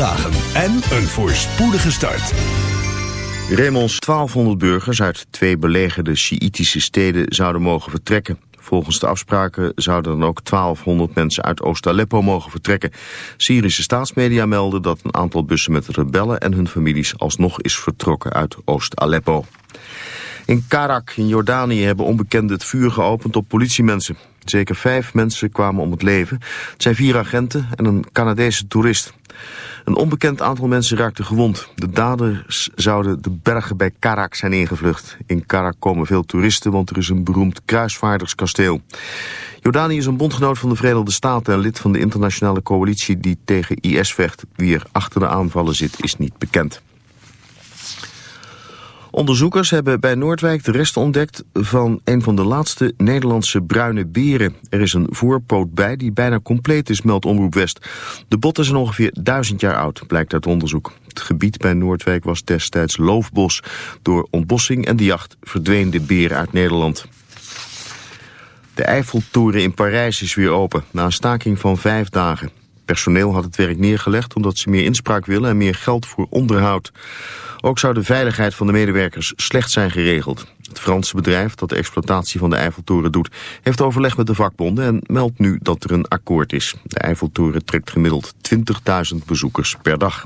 dagen en een voorspoedige start. Remons 1200 burgers uit twee belegerde Sjiïtische steden zouden mogen vertrekken. Volgens de afspraken zouden dan ook 1200 mensen uit Oost-Aleppo mogen vertrekken. Syrische staatsmedia melden dat een aantal bussen met rebellen en hun families alsnog is vertrokken uit Oost-Aleppo. In Karak in Jordanië hebben onbekenden het vuur geopend op politiemensen. Zeker vijf mensen kwamen om het leven. Het zijn vier agenten en een Canadese toerist. Een onbekend aantal mensen raakte gewond. De daders zouden de bergen bij Karak zijn ingevlucht. In Karak komen veel toeristen, want er is een beroemd kruisvaarderskasteel. Jordanië is een bondgenoot van de Verenigde Staten en lid van de internationale coalitie die tegen IS vecht. Wie er achter de aanvallen zit is niet bekend. Onderzoekers hebben bij Noordwijk de rest ontdekt van een van de laatste Nederlandse bruine beren. Er is een voorpoot bij die bijna compleet is, meldt Omroep West. De botten zijn ongeveer duizend jaar oud, blijkt uit onderzoek. Het gebied bij Noordwijk was destijds loofbos. Door ontbossing en de jacht verdween de beer uit Nederland. De Eiffeltoren in Parijs is weer open, na een staking van vijf dagen. Personeel had het werk neergelegd omdat ze meer inspraak willen en meer geld voor onderhoud. Ook zou de veiligheid van de medewerkers slecht zijn geregeld. Het Franse bedrijf dat de exploitatie van de Eiffeltoren doet... heeft overleg met de vakbonden en meldt nu dat er een akkoord is. De Eiffeltoren trekt gemiddeld 20.000 bezoekers per dag.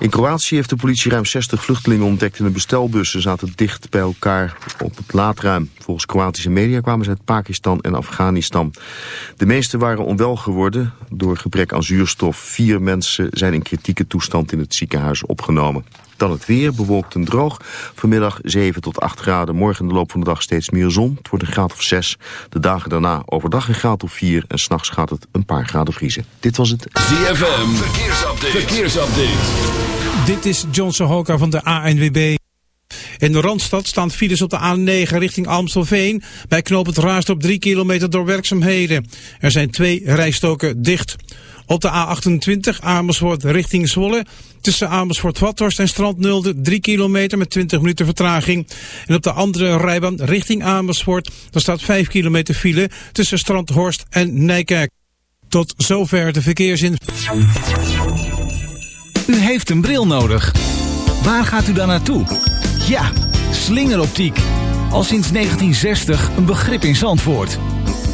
In Kroatië heeft de politie ruim 60 vluchtelingen ontdekt in een bestelbus. Ze zaten dicht bij elkaar op het laadruim. Volgens Kroatische media kwamen ze uit Pakistan en Afghanistan. De meeste waren onwel geworden door gebrek aan zuurstof. Vier mensen zijn in kritieke toestand in het ziekenhuis opgenomen. Dan het weer, bewolkt en droog. Vanmiddag 7 tot 8 graden. Morgen in de loop van de dag steeds meer zon. Het wordt een graad of 6. De dagen daarna overdag een graad of 4. En s'nachts gaat het een paar graden vriezen. Dit was het ZFM. Verkeersupdate. Verkeersupdate. Dit is John Sohoka van de ANWB. In de Randstad staan files op de A9 richting Amstelveen. Bij knooppunt Raasdorp 3 kilometer door werkzaamheden. Er zijn twee rijstoken dicht. Op de A28 Amersfoort richting Zwolle. Tussen Amersfoort-Vathorst en Strand Nulde 3 kilometer met 20 minuten vertraging. En op de andere rijbaan richting Amersfoort. Daar staat 5 kilometer file tussen Strandhorst en Nijkerk. Tot zover de verkeersin. U heeft een bril nodig. Waar gaat u dan naartoe? Ja, slingeroptiek. Al sinds 1960 een begrip in Zandvoort.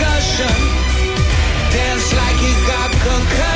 Discussion. Dance like you got concussion.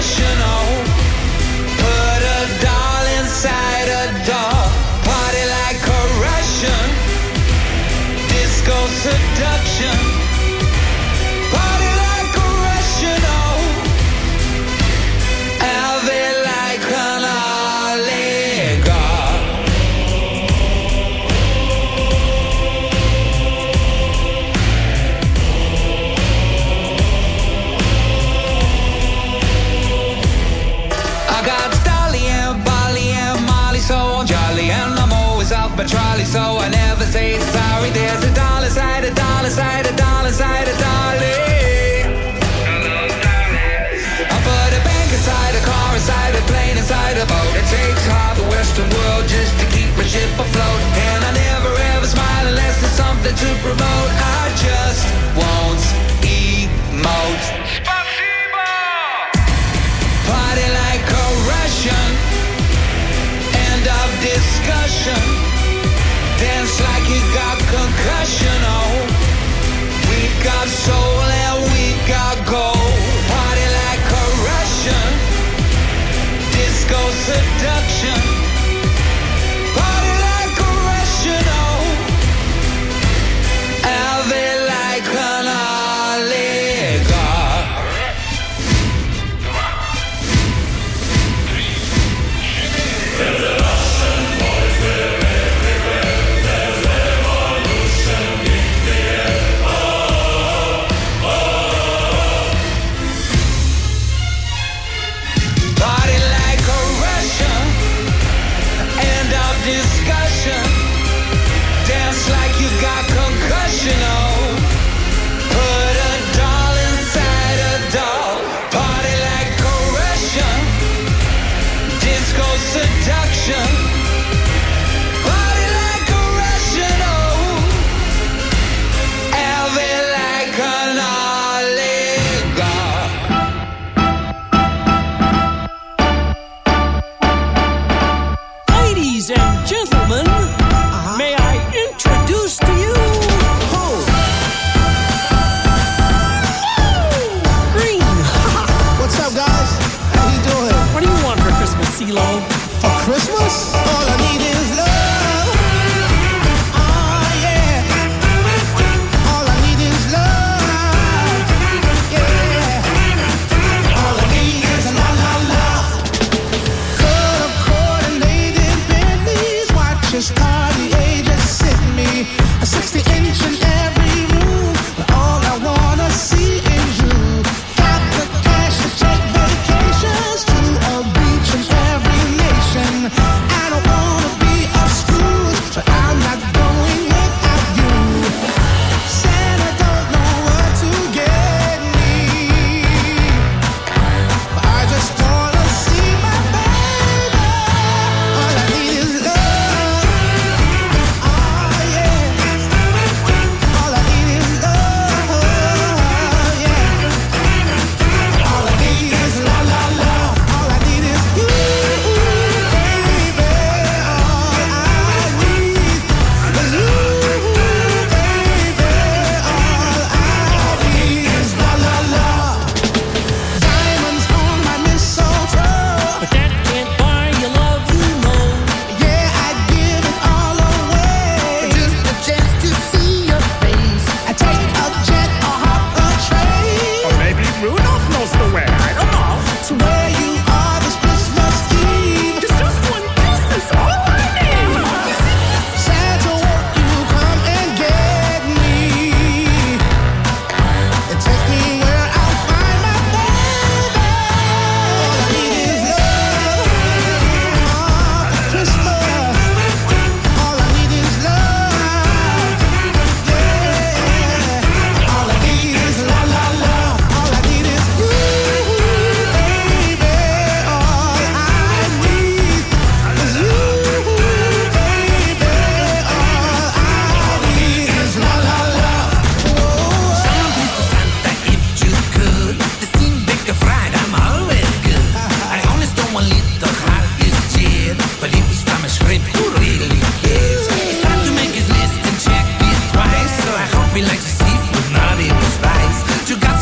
Ship afloat. And I never ever smile unless there's something to promote. I just won't emote. Party like a Russian. End of discussion. Dance like you got concussion. Oh, we got soul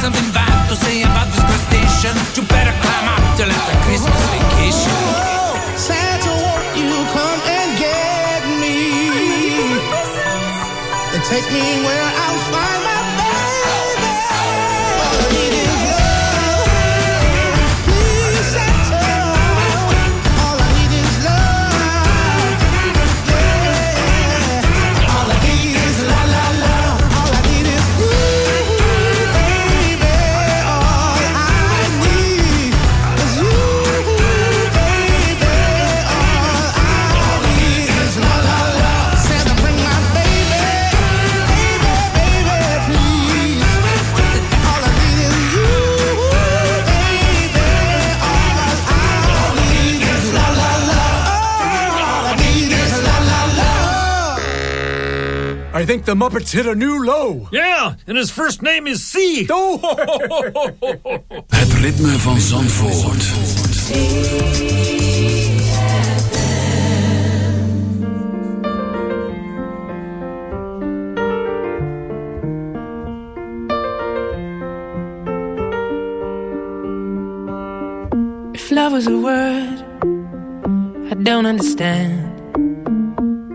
something bad to say about this. You better climb up Christmas vacation. Oh, Santa, won't you come and get me? Take me where I think the Muppets hit a new low. Yeah, and his first name is C. Oh. Het ritme van Zandvoort. If love was a word, I don't understand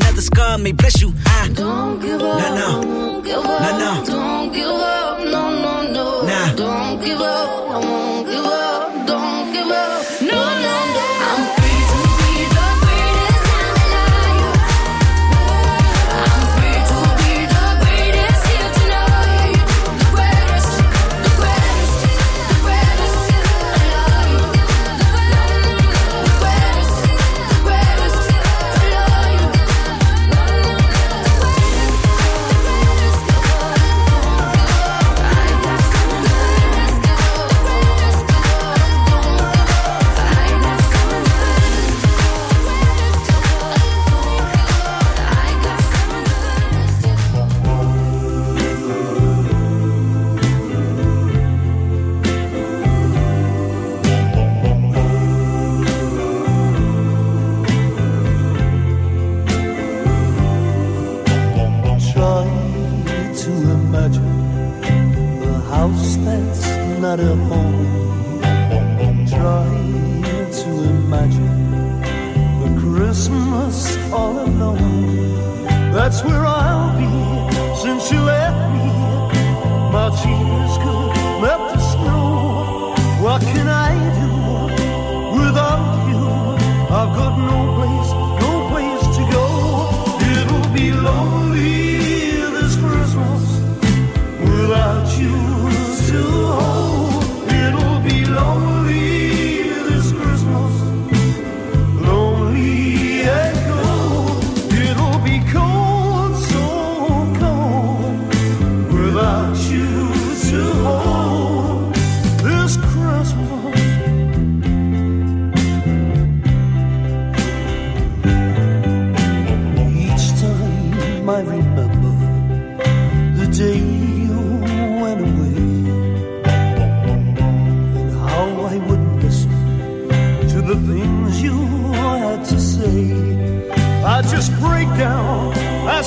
another scar may bless you. I don't give up. not at home. Trying to imagine the Christmas all alone. That's where I.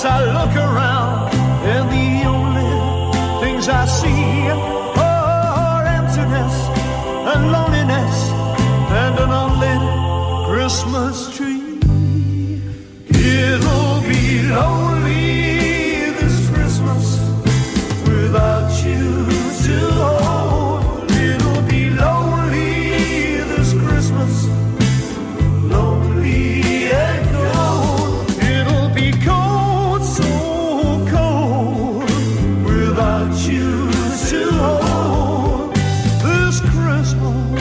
as I look 我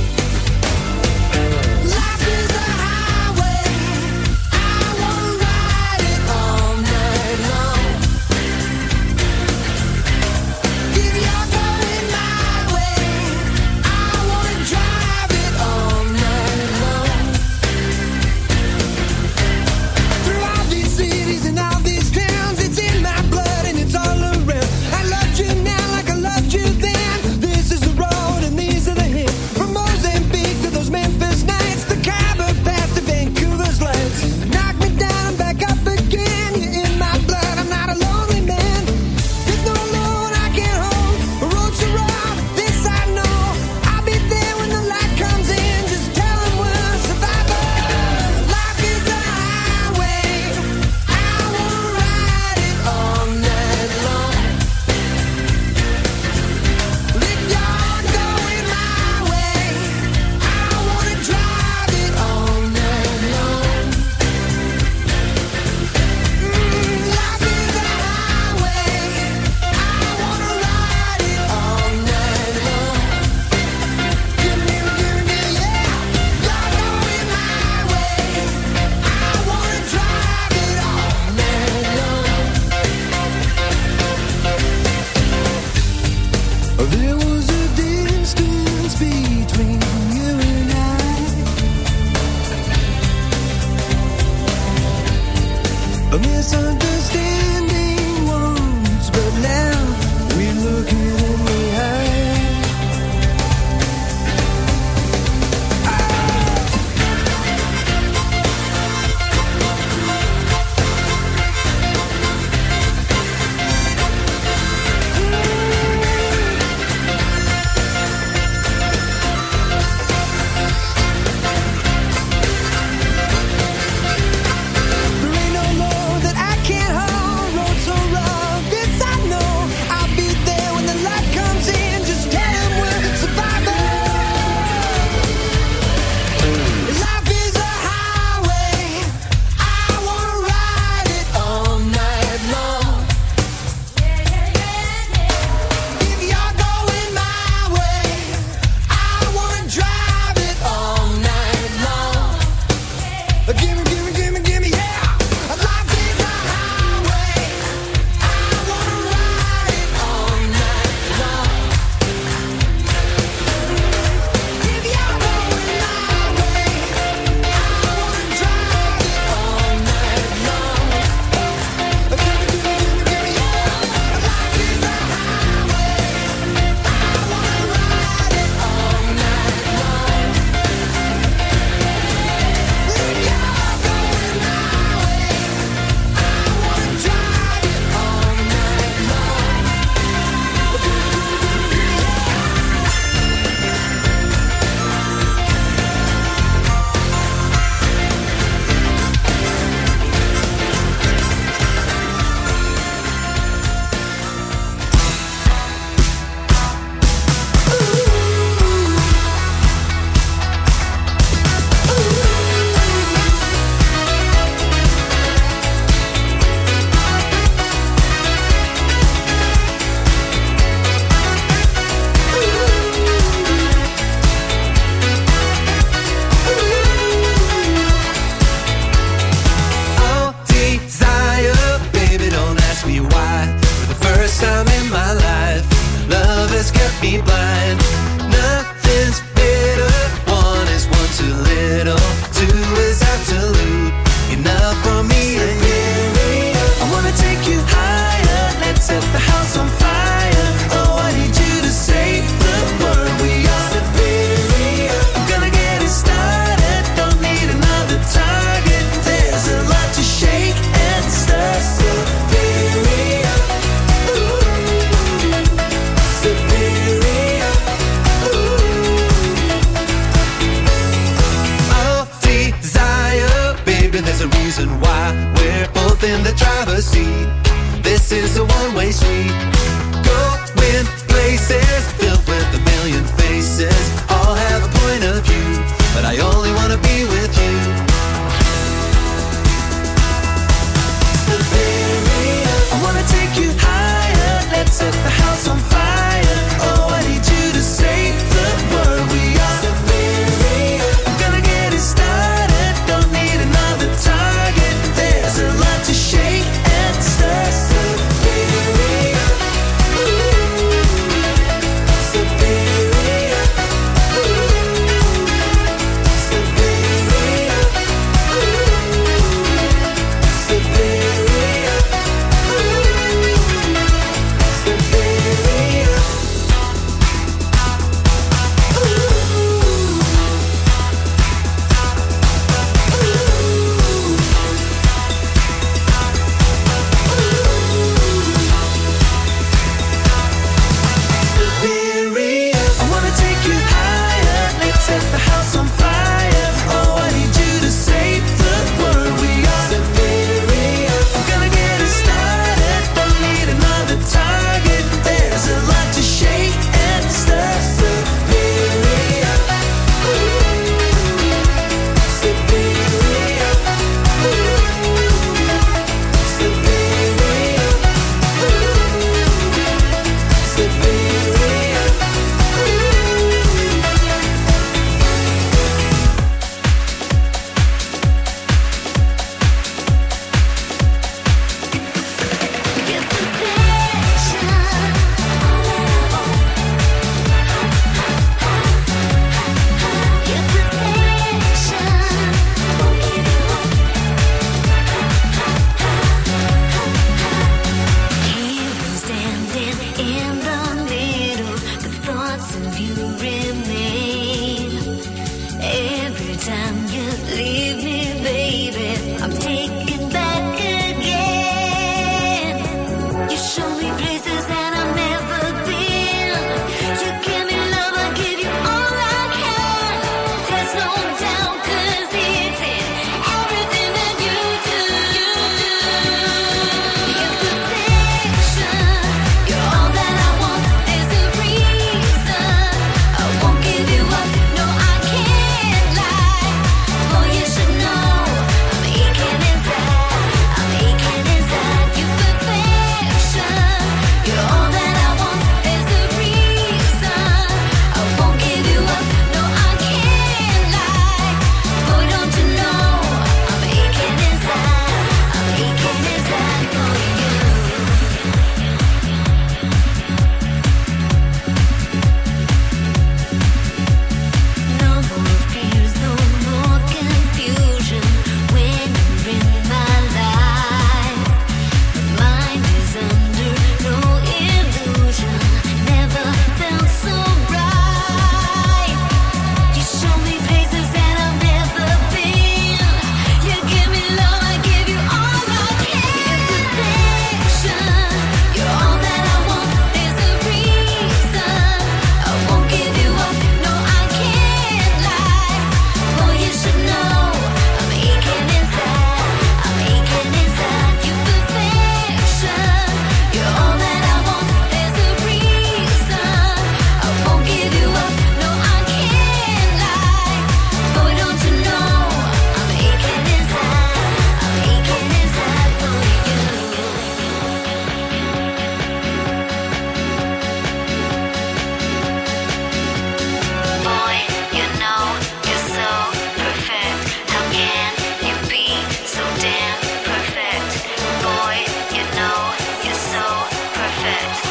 benefits.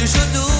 de judo.